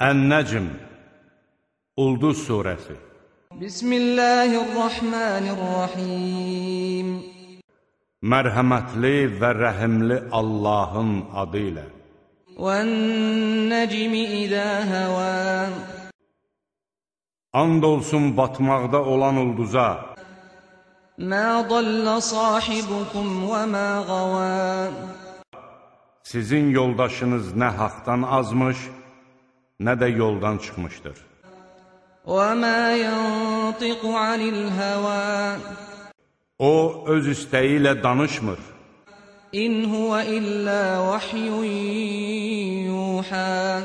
Ən-Nəcm Ulduz Suresi Bismillahirrahmanirrahim. Mərhəmətli və rəhimli Allahın adı ilə. Vən-Nəcmi idə həvə And olsun batmaqda olan ulduza. Mə dəllə sahibukum və mə qavə Sizin yoldaşınız nə haqdan azmış, nə də yoldan çıxmışdır. وَمَا يَنطِقُ عَنِ الْهَوَى O, öz istəyi ilə danışmır. إِنْ هُوَ إِلَّا وَحْيٌ يُوحَى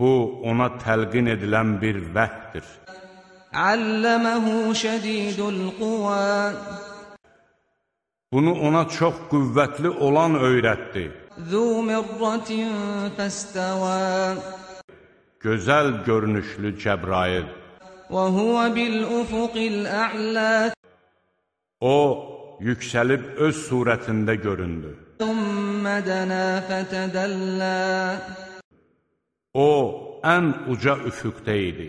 Bu, ona təlqin edilən bir vəhdir. عَلَّمَهُ شَدِيدُ الْقُوَى Bunu ona çox qüvvətli olan öyrətdi. ذُو مِرَّةٍ فَاسْتَوَى Gözəl görünüşlü Cəbrail. وَهُوَ بِالْأُفُقِ الْأَعْلَى O, yüksəlib öz surətində göründü. ثُمَّ دَنَا فَتَدَلَّى O, ən uca üfüqdə idi.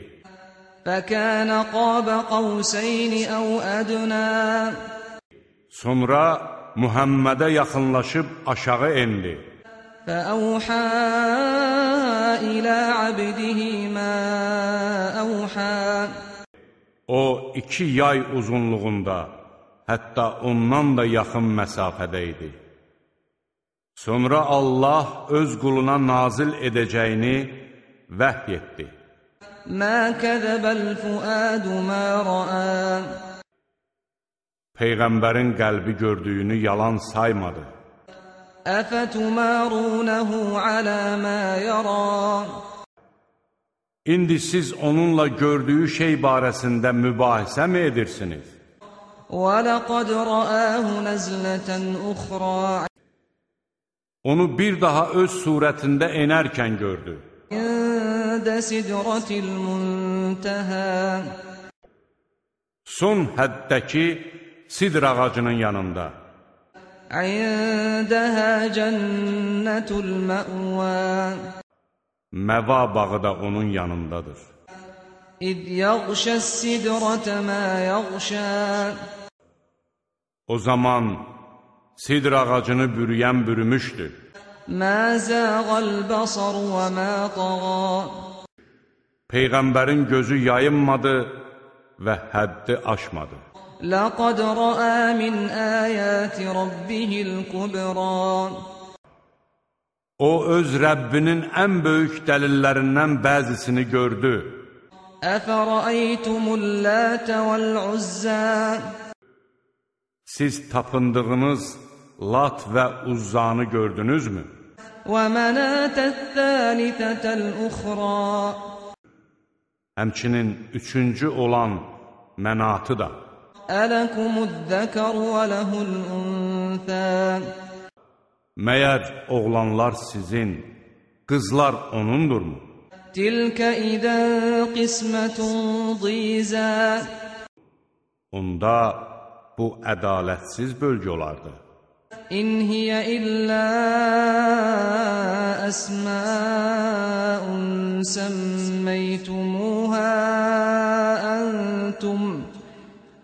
فَكَانَ قَابَ قَوْسَيْنِ أَوْ أَدْنَى Sonra Muhammədə yaxınlaşıb aşağı endi. فَأَوْحَى إِلَى عَبْدِهِ مَا أَوْحَى O, iki yay uzunluğunda, hətta ondan da yaxın məsafədə idi. Sonra Allah öz quluna nazil edəcəyini vəhy etdi. مَا كَذَبَ الْفُؤَادُ مَا رَأَى Peyğəmbərin qəlbi gördüyünü yalan saymadı. أَفَتُمَارُونَهُ عَلَى مَا يَرَى İndi siz onunla gördüyü şey barəsində mübahisə mi edirsiniz? وَلَقَدْ رَآهُ نَزْلَةً أُخْرَى Onu bir daha öz surətində enərkən gördü. عِندَ سِدْرَةِ الْمُنْتَهَى Son həddəki sidr ağacının yanında. Əndəhə cənnətul məvva Məva bağı da onun yanındadır. İd yağşə sidrətə mə yağşə O zaman sidr ağacını bürüyən bürümüşdür. Mə zəğəl basar və mə tağa Peyğəmbərin gözü yayınmadı və həddi aşmadı. لَقَدْ رَأَى مِنْ آيَاتِ رَبِّهِ الْكُبْرَى O, öz Rəbbinin ən böyük dəlillərindən bəzisini gördü. أَفَرَأَيْتُمُ اللَّاتَ وَالْعُزَّى Siz tapındığınız Lat və Uzzanı gördünüzmü? وَمَنَاةَ الثَّالِثَةَ الْأُخْرَى Həmçinin üçüncü olan Mənatı da. Ələkum əzzəkər və ləhul ünfə Məyər oğlanlar sizin, qızlar onundurmu? Tilkə idə qismətun dizə Onda bu ədalətsiz bölgə olardı. İn hiyə illə əsməun səmməytumuhə əntum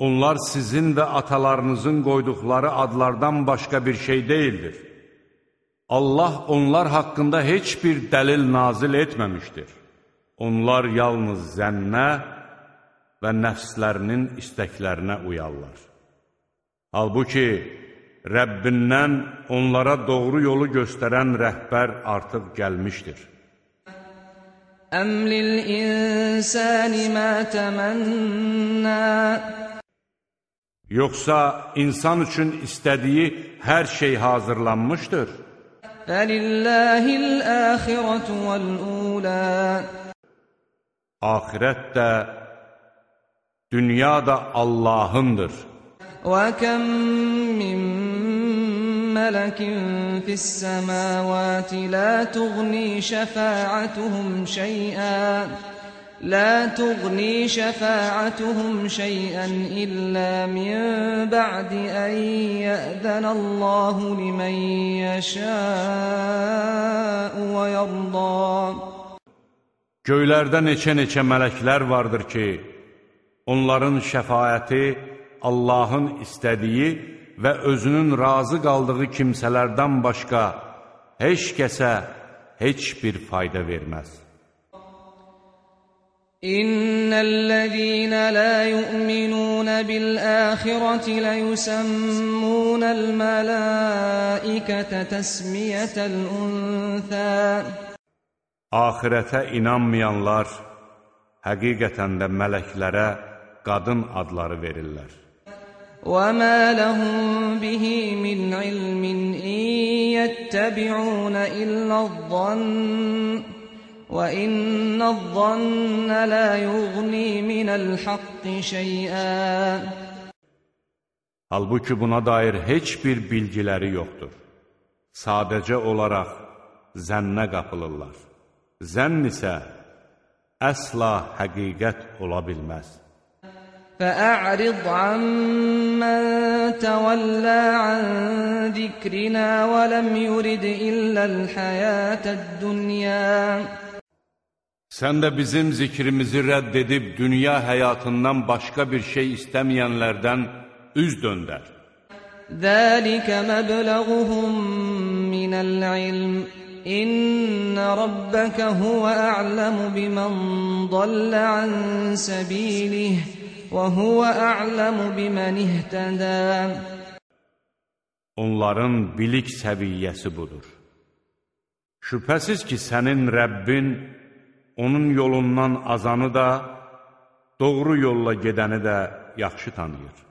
Onlar sizin və atalarınızın qoyduqları adlardan başqa bir şey deyildir. Allah onlar haqqında heç bir dəlil nazil etməmişdir. Onlar yalnız zənnə və nəfslərinin istəklərinə uyarlar. Halbuki, Rəbbindən onlara doğru yolu göstərən rəhbər artıq gəlmişdir. Əmlil insani mə təmənnə Yoxsa insan üçün istədiyi hər şey hazırlanmışdır. Əlilləhil əxirətu vəl-ulə Axirət də, dünya da Allahındır. Və kəm min mələkin fissəməvəti lə tuğni şəfəətuhum şeyən لا تغني شفاعتهم شيئا إلا من بعد أن يأذن الله لمن يشاء ويرضى Göylərdə neçə-neçə mələklər vardır ki, onların şəfayəti Allahın istədiyi və özünün razı qaldığı kimsələrdən başqa heç kəsə heç bir fayda verməz. إن الذين لا يؤمنون بالآخرة ليسمون الملائكة تسمية الأنثى Axirətə inanmayanlar həqiqətən də mələklərə qadın adları verirlər. وما لهم به من علم إن يتبعون إلا الظن وإن الظن لا يغني من الحق شيئا Halbuki buna dair heç bir bilgiləri yoxdur. Sadəcə olaraq zənnə qapılırlar. Zənn isə əsla həqiqət ola bilməz. فأعرض عمن تولى عن ذكرنا ولم يرد إلا الحياة الدنيا Sən də bizim zikrimizi rədd edib dünya həyatından başqa bir şey istəməyənlərdən üz döndər. Zəlikə məbləğuhum minəl ilm. İnnə rabbəkə huvə ə'ləmu bimən dallə ən səbilih və huvə ə'ləmu bimən ihtədə. Onların bilik səviyyəsi budur. Şübhəsiz ki, sənin Rəbbin onun yolundan azanı da, doğru yolla gedəni də yaxşı tanıyır.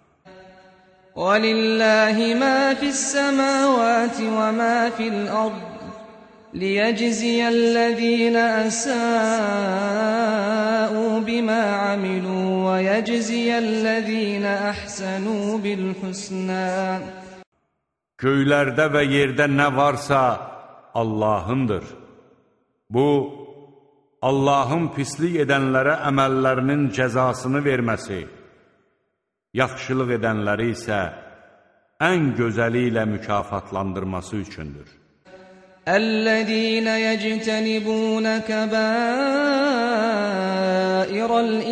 ولله ما في السماوات وما في الأرض ليجزي الذين أساءوا بما عملوا ويجزي الذين أحسنوا بالحسنى Göylərdə və yerdə nə varsa Allahındır. Bu, Allahın pislik edənlərə əməllərinin cəzasını verməsi, yaxşılıq edənləri isə ən gözəli ilə mükafatlandırması üçündür. Əl-ləzīnə yəctənibūnə kəbəirəl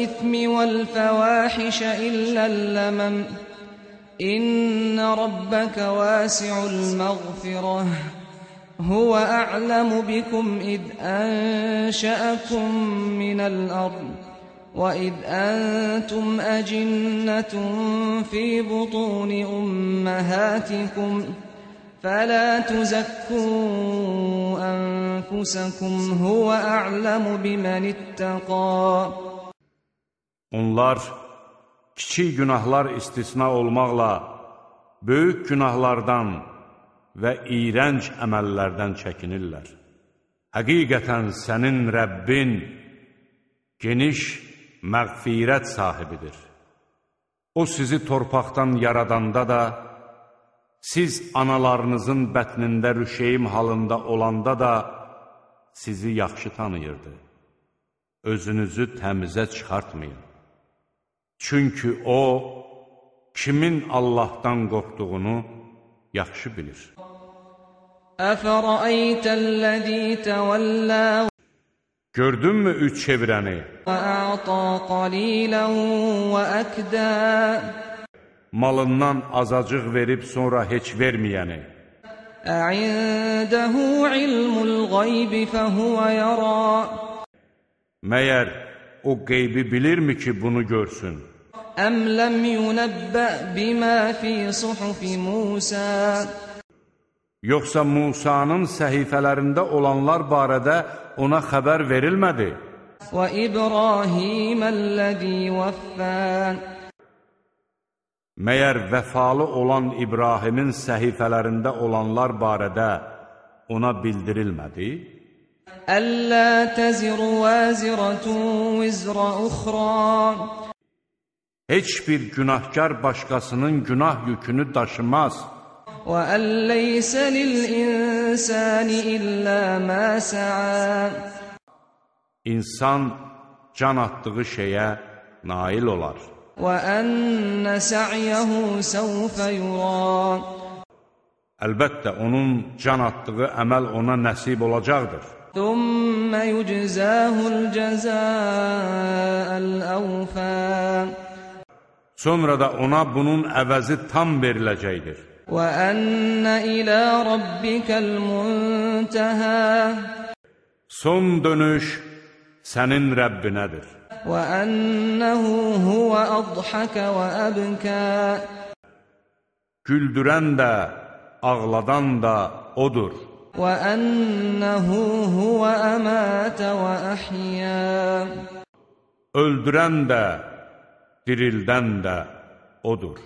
ithmi vəl-fəvəxişə illəl-ləməm İnnə rabbəkə vəsi'ul məğfirəh هو أعلم بكم إذ أنشأكم من الأرض وإذ أنتم أجنة في بطون أمهاتكم فلا تزكوا أنفسكم هو أعلم بمن اتقى. Onlar kiçik günahlar istisna olmaqla böyük günahlardan və iyrənc əməllərdən çəkinirlər. Həqiqətən sənin Rəbbin geniş məğfirət sahibidir. O sizi torpaqdan yaradanda da, siz analarınızın bətnində rüşeyim halında olanda da sizi yaxşı tanıyırdı. Özünüzü təmizə çıxartmayın. Çünki O, kimin Allahdan qorxduğunu yaxşı bilir. أفرأيت الذي تولى Gördünmü üç çevirəni? وأعطى قليلا وأكدى Malından azacıq verib sonra heç verməyəni. أعنده علم الغيب فهو يرى Məyər o qeybi bilirmi ki, bunu görsün? أم لم ينبأ بما في صحف موسى Yoxsa Musanın səhifələrində olanlar barədə ona xəbər verilmədi? Və İbrahim əlləzi vəffən Məyər vəfalı olan İbrahimin səhifələrində olanlar barədə ona bildirilmədi? Əllə təziru vəziratun vizra uxran Heç bir günahkar başqasının günah yükünü daşımaz. وأن ليس للإنسان إلا ما سعى İnsan can atdığı şeyə nail olar. وأن سعيه سوف يرى Əlbəttə, onun can atdığı əməl ona nəsib olacaqdır. ثم يجزاه الجزاء الأوفى Sonra da ona bunun əvəzi tam veriləcəkdir. وأن إلى ربك المنتهى Son dönüş sənin Rəbbinədir. وأنه هو أضحك وأبكى Güldürən də, ağladan da O'dur. وأنه هو أمات وأحيا Öldürən də, dirildən də O'dur.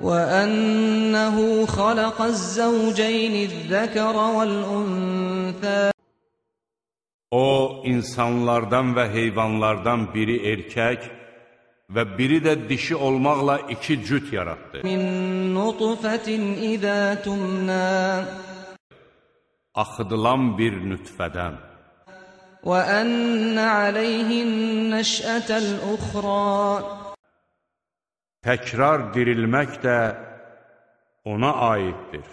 وأنه خلق الزوجين الذكر والأنثى O, insanlardan və heyvanlardan biri erkək və biri də dişi olmaqla iki cüt yaratdı. من نطفة إذا تمنى Axıdılan bir nütfədən. وأن عليه النشأة الأخرى Təkrar dirilmək də ona aiddir.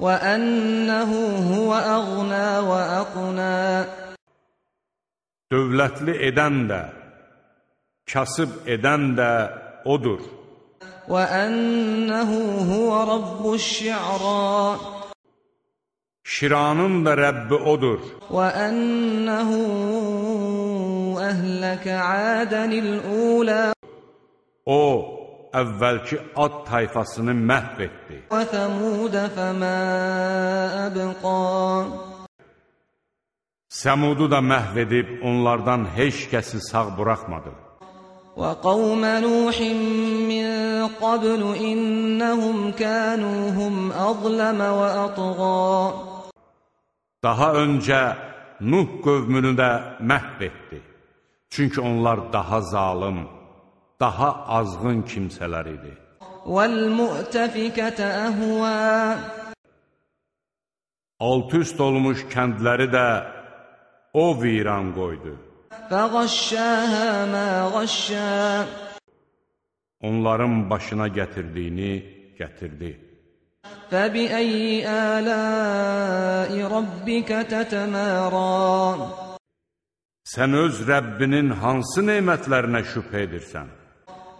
وأنه هو أغنى وأقنى Dövlətli edən də, kasıb edən də O'dur. وأنه هو رب الشعرى Şiranın da Rəbbi O'dur. وأنه أهلك عادا الأولى O, əvvəlki ad tayfasını məhv etdi. Səmudu da məhv edib, onlardan heç kəsi sağ buraxmadı. وَقَوْمَ نُوحٍ مِّن قَبْلُ إِنَّهُمْ كَانُوا هُمْ أَظْلَمَ وَأَطْغَى Daha öncə Nuh qövmünü də məhv etdi. Çünki onlar daha zalım, daha azğın kimsələr idi. والمؤتفكة أهوى Alt üst olmuş kəndləri də o viran qoydu. فغشاها ما غشا Onların başına gətirdiyini gətirdi. فبأي آلاء ربك تتمارى Sən öz Rəbbinin hansı nemətlərinə şübhə edirsən?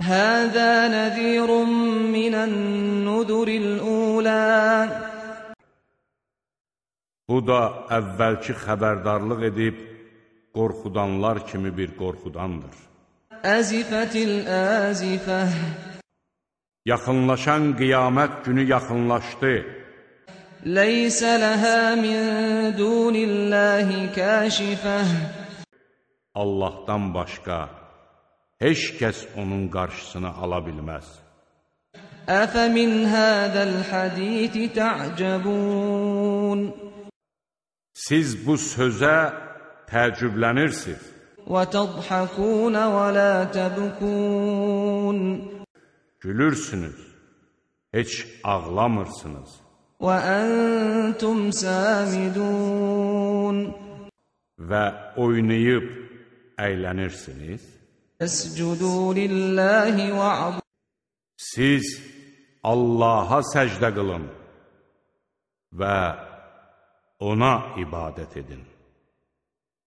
هذا نذير من النذر الأولى Bu da əvvəlki xəbərdarlıq edib qorxudanlar kimi bir qorxudandır. أزفت الآزفة Yaxınlaşan qiyamət günü yaxınlaşdı. ليس لها من دون الله كاشفة Allahdan başqa heç kəs onun qarşısını ala bilməz. Əfəmin hədəl həditi tə'cəbun Siz bu sözə təəccüblənirsiniz. Və tədxəkun və la təbkun Gülürsünüz, heç ağlamırsınız. Və əntum səmidun Və oynayıb əylənirsiniz. Siz Allaha səcdə qılın və ona ibadət edin.